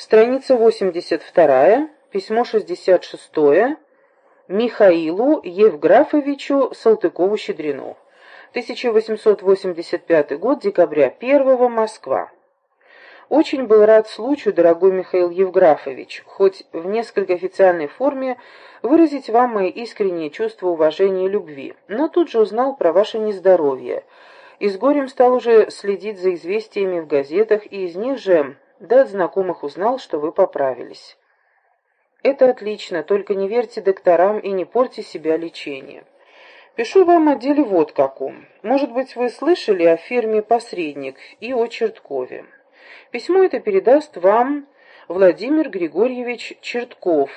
Страница 82, письмо 66 Михаилу Евграфовичу Салтыкову-Щедрину. 1885 год, декабря 1 Москва. Очень был рад случаю, дорогой Михаил Евграфович, хоть в несколько официальной форме, выразить вам мои искренние чувства уважения и любви, но тут же узнал про ваше нездоровье, и с горем стал уже следить за известиями в газетах, и из них же, да от знакомых узнал, что вы поправились. Это отлично, только не верьте докторам и не порти себя лечением. Пишу вам о деле вот каком. Может быть, вы слышали о фирме «Посредник» и о Черткове. Письмо это передаст вам Владимир Григорьевич Чертков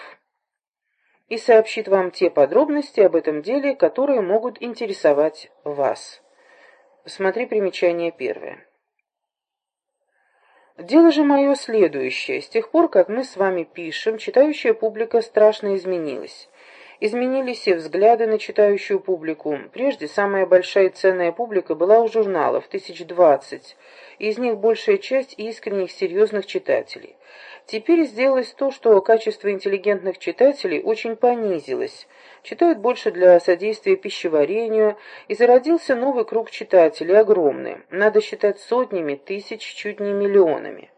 и сообщит вам те подробности об этом деле, которые могут интересовать вас. Смотри примечание первое. Дело же мое следующее. С тех пор, как мы с вами пишем, читающая публика страшно изменилась. Изменились и взгляды на читающую публику. Прежде самая большая и ценная публика была у журналов, тысяч двадцать, из них большая часть искренних серьезных читателей. Теперь сделалось то, что качество интеллигентных читателей очень понизилось, читают больше для содействия пищеварению, и зародился новый круг читателей, огромный, надо считать сотнями, тысяч, чуть не миллионами.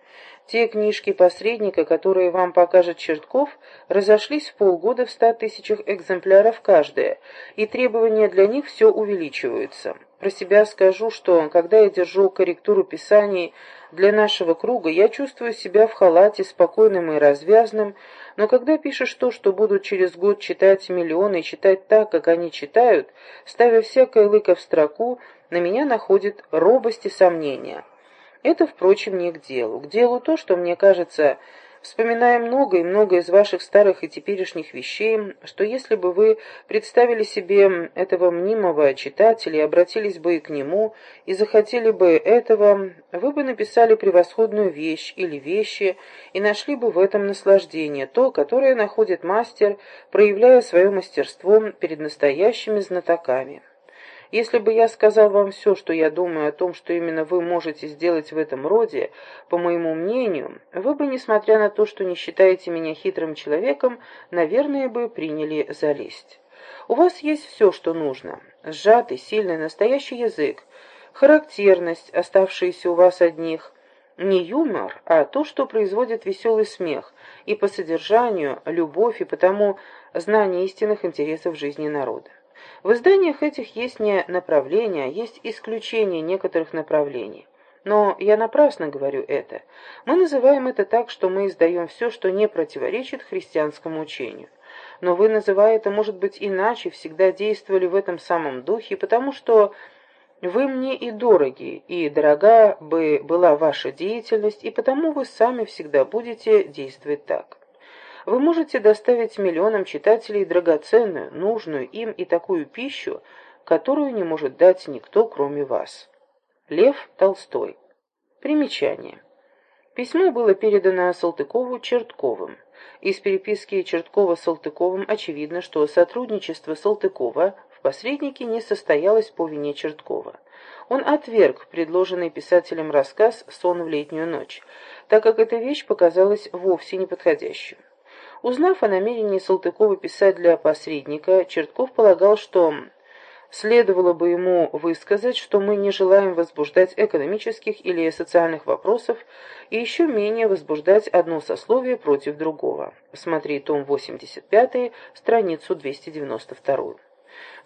Те книжки посредника, которые вам покажет Чертков, разошлись в полгода в ста тысячах экземпляров каждая, и требования для них все увеличиваются. Про себя скажу, что когда я держу корректуру писаний для нашего круга, я чувствую себя в халате спокойным и развязным, но когда пишешь то, что будут через год читать миллионы читать так, как они читают, ставя всякое лыко в строку, на меня находит робость и сомнения. Это, впрочем, не к делу. К делу то, что, мне кажется, вспоминая много и много из ваших старых и теперешних вещей, что если бы вы представили себе этого мнимого читателя обратились бы и к нему, и захотели бы этого, вы бы написали превосходную вещь или вещи, и нашли бы в этом наслаждение, то, которое находит мастер, проявляя свое мастерство перед настоящими знатоками. Если бы я сказал вам все, что я думаю о том, что именно вы можете сделать в этом роде, по моему мнению, вы бы, несмотря на то, что не считаете меня хитрым человеком, наверное, бы приняли за лесть. У вас есть все, что нужно. Сжатый, сильный, настоящий язык, характерность, оставшаяся у вас одних, не юмор, а то, что производит веселый смех, и по содержанию любовь, и потому знание истинных интересов жизни народа. В изданиях этих есть не направления, а есть исключение некоторых направлений. Но я напрасно говорю это. Мы называем это так, что мы издаем все, что не противоречит христианскому учению. Но вы, называя это, может быть, иначе, всегда действовали в этом самом духе, потому что вы мне и дороги, и дорога бы была ваша деятельность, и потому вы сами всегда будете действовать так вы можете доставить миллионам читателей драгоценную, нужную им и такую пищу, которую не может дать никто, кроме вас. Лев Толстой. Примечание. Письмо было передано Салтыкову Чертковым. Из переписки Черткова с Салтыковым очевидно, что сотрудничество Салтыкова в посреднике не состоялось по вине Черткова. Он отверг предложенный писателем рассказ «Сон в летнюю ночь», так как эта вещь показалась вовсе неподходящей. Узнав о намерении Салтыкова писать для посредника, Чертков полагал, что следовало бы ему высказать, что мы не желаем возбуждать экономических или социальных вопросов и еще менее возбуждать одно сословие против другого. Смотри том 85, страницу 292.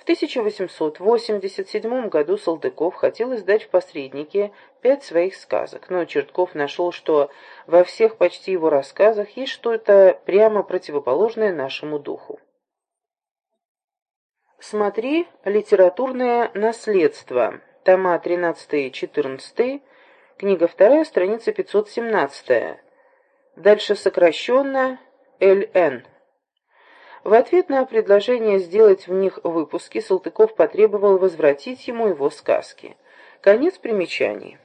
В 1887 году Салтыков хотел издать в посреднике пять своих сказок, но Чертков нашел, что во всех почти его рассказах есть что-то прямо противоположное нашему духу. Смотри «Литературное наследство», тома 13-14, книга 2, страница 517, дальше сокращенно «ЛН». В ответ на предложение сделать в них выпуски Салтыков потребовал возвратить ему его сказки. Конец примечаний.